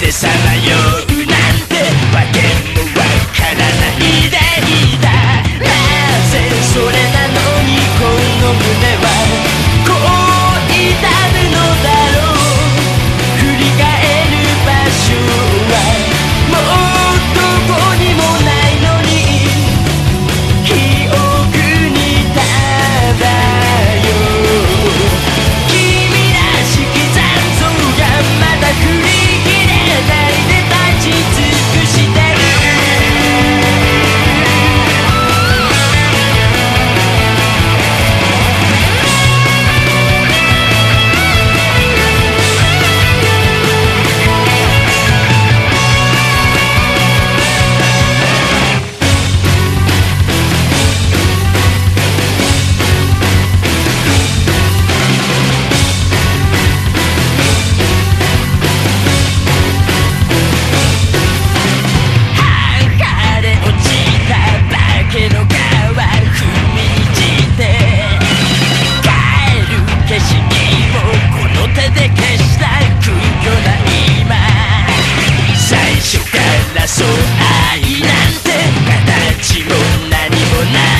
てさま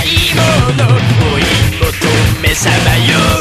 おいもの追い求めさまよ